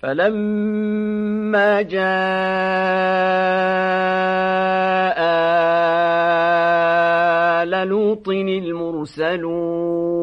فلما جاء آل لوط المرسلون